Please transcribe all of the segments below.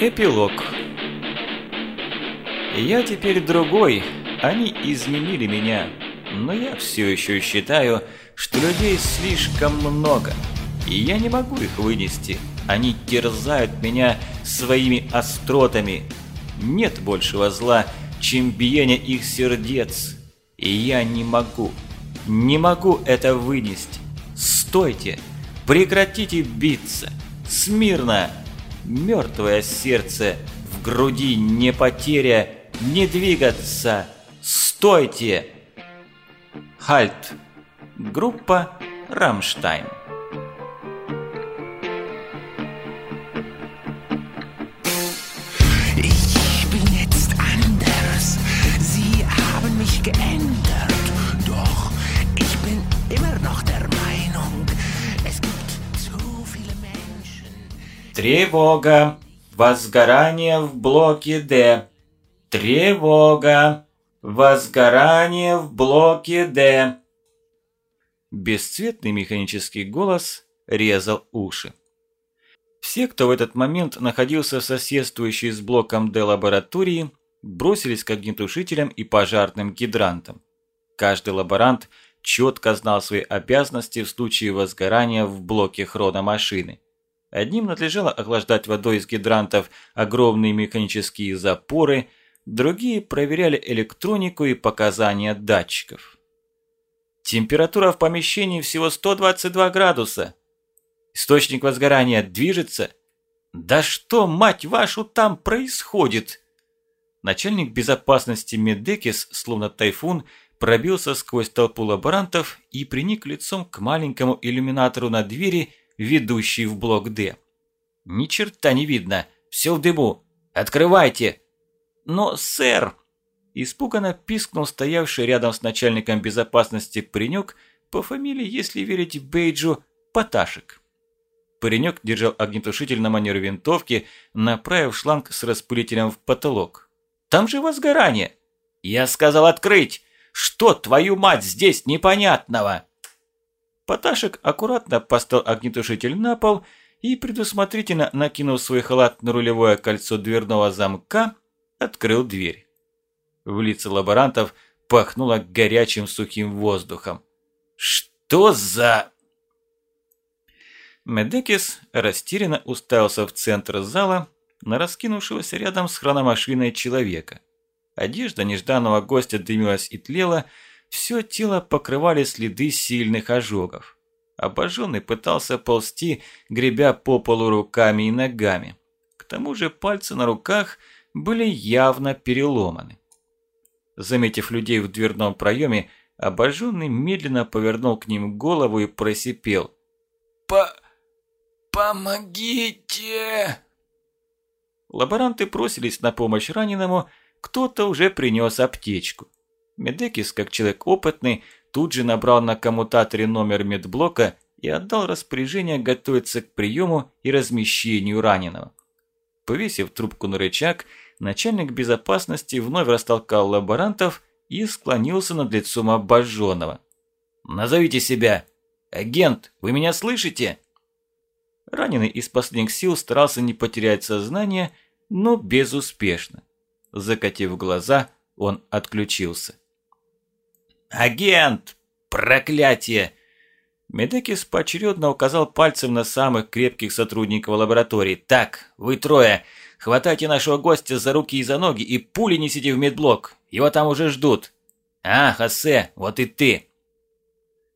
Эпилог. Я теперь другой, они изменили меня, но я все еще считаю, что людей слишком много, и я не могу их вынести. Они терзают меня своими остротами. Нет большего зла, чем биение их сердец, и я не могу, не могу это вынести. Стойте, прекратите биться, смирно, мертвое сердце в груди не потеря, не двигаться, стойте. Хальт. Группа «Рамштайн». Geändert. Тревога! Возгорание в блоке Д. Тревога! Возгорание в блоке Д. Бесцветный механический голос резал уши. Все, кто в этот момент находился в соседствующей с блоком Д лаборатории, бросились к огнетушителям и пожарным гидрантам. Каждый лаборант четко знал свои обязанности в случае возгорания в блоке хрономашины. Одним надлежало охлаждать водой из гидрантов огромные механические запоры, другие проверяли электронику и показания датчиков. Температура в помещении всего 122 градуса. Источник возгорания движется. Да что, мать вашу, там происходит? Начальник безопасности Медекис, словно тайфун, пробился сквозь толпу лаборантов и приник лицом к маленькому иллюминатору на двери, ведущей в блок Д. Ни черта не видно, все в дыму. Открывайте! Но, сэр, Испуганно пискнул стоявший рядом с начальником безопасности паренек по фамилии, если верить Бейджу, Поташек. Паренек держал огнетушитель на манер винтовки, направив шланг с распылителем в потолок. «Там же возгорание!» «Я сказал открыть! Что, твою мать, здесь непонятного?» Поташек аккуратно поставил огнетушитель на пол и, предусмотрительно накинув свой халат на рулевое кольцо дверного замка, открыл дверь. В лица лаборантов пахнуло горячим сухим воздухом. «Что за...» Медекис растерянно уставился в центр зала на раскинувшегося рядом с хрономашиной человека. Одежда нежданного гостя дымилась и тлела, все тело покрывали следы сильных ожогов. Обожженный пытался ползти, гребя по полу руками и ногами. К тому же пальцы на руках были явно переломаны. Заметив людей в дверном проеме, обожженный медленно повернул к ним голову и просипел. По... помогите! Лаборанты бросились на помощь раненому, кто-то уже принес аптечку. Медекис, как человек опытный, тут же набрал на коммутаторе номер медблока и отдал распоряжение готовиться к приему и размещению раненого. Повесив трубку на рычаг, начальник безопасности вновь растолкал лаборантов и склонился над лицом обожженного. «Назовите себя! Агент, вы меня слышите?» Раненый из последних сил старался не потерять сознание, но безуспешно. Закатив глаза, он отключился. «Агент! Проклятие!» Медекис поочередно указал пальцем на самых крепких сотрудников лаборатории. «Так, вы трое, хватайте нашего гостя за руки и за ноги и пули несите в медблок. Его там уже ждут. А, Хосе, вот и ты!»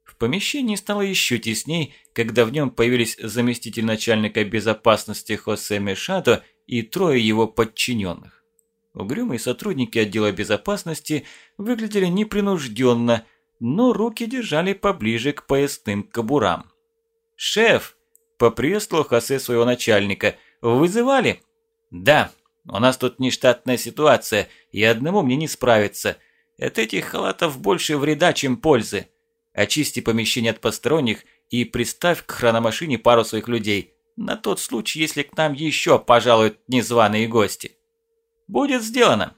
В помещении стало еще тесней, когда в нем появились заместитель начальника безопасности Хосе Мешато и трое его подчиненных. Угрюмые сотрудники отдела безопасности выглядели непринужденно, но руки держали поближе к поясным кобурам. «Шеф!» – поприветствовал Хосе своего начальника. «Вызывали?» «Да, у нас тут нештатная ситуация, и одному мне не справиться. От этих халатов больше вреда, чем пользы. Очисти помещение от посторонних и приставь к хрономашине пару своих людей, на тот случай, если к нам еще пожалуют незваные гости». Будет сделано.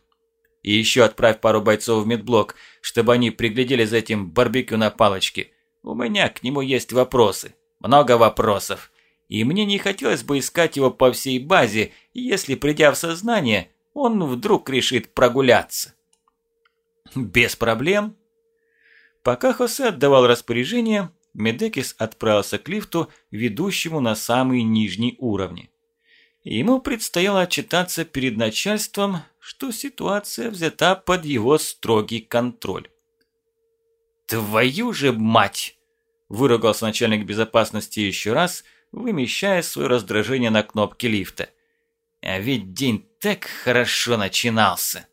И еще отправь пару бойцов в медблок, чтобы они приглядели за этим барбекю на палочке. У меня к нему есть вопросы. Много вопросов. и мне не хотелось бы искать его по всей базе, если, придя в сознание, он вдруг решит прогуляться. Без проблем. Пока Хосе отдавал распоряжение, Медекис отправился к лифту, ведущему на самые нижние уровни. Ему предстояло отчитаться перед начальством, что ситуация взята под его строгий контроль. «Твою же мать!» – выругался начальник безопасности еще раз, вымещая свое раздражение на кнопке лифта. «А ведь день так хорошо начинался!»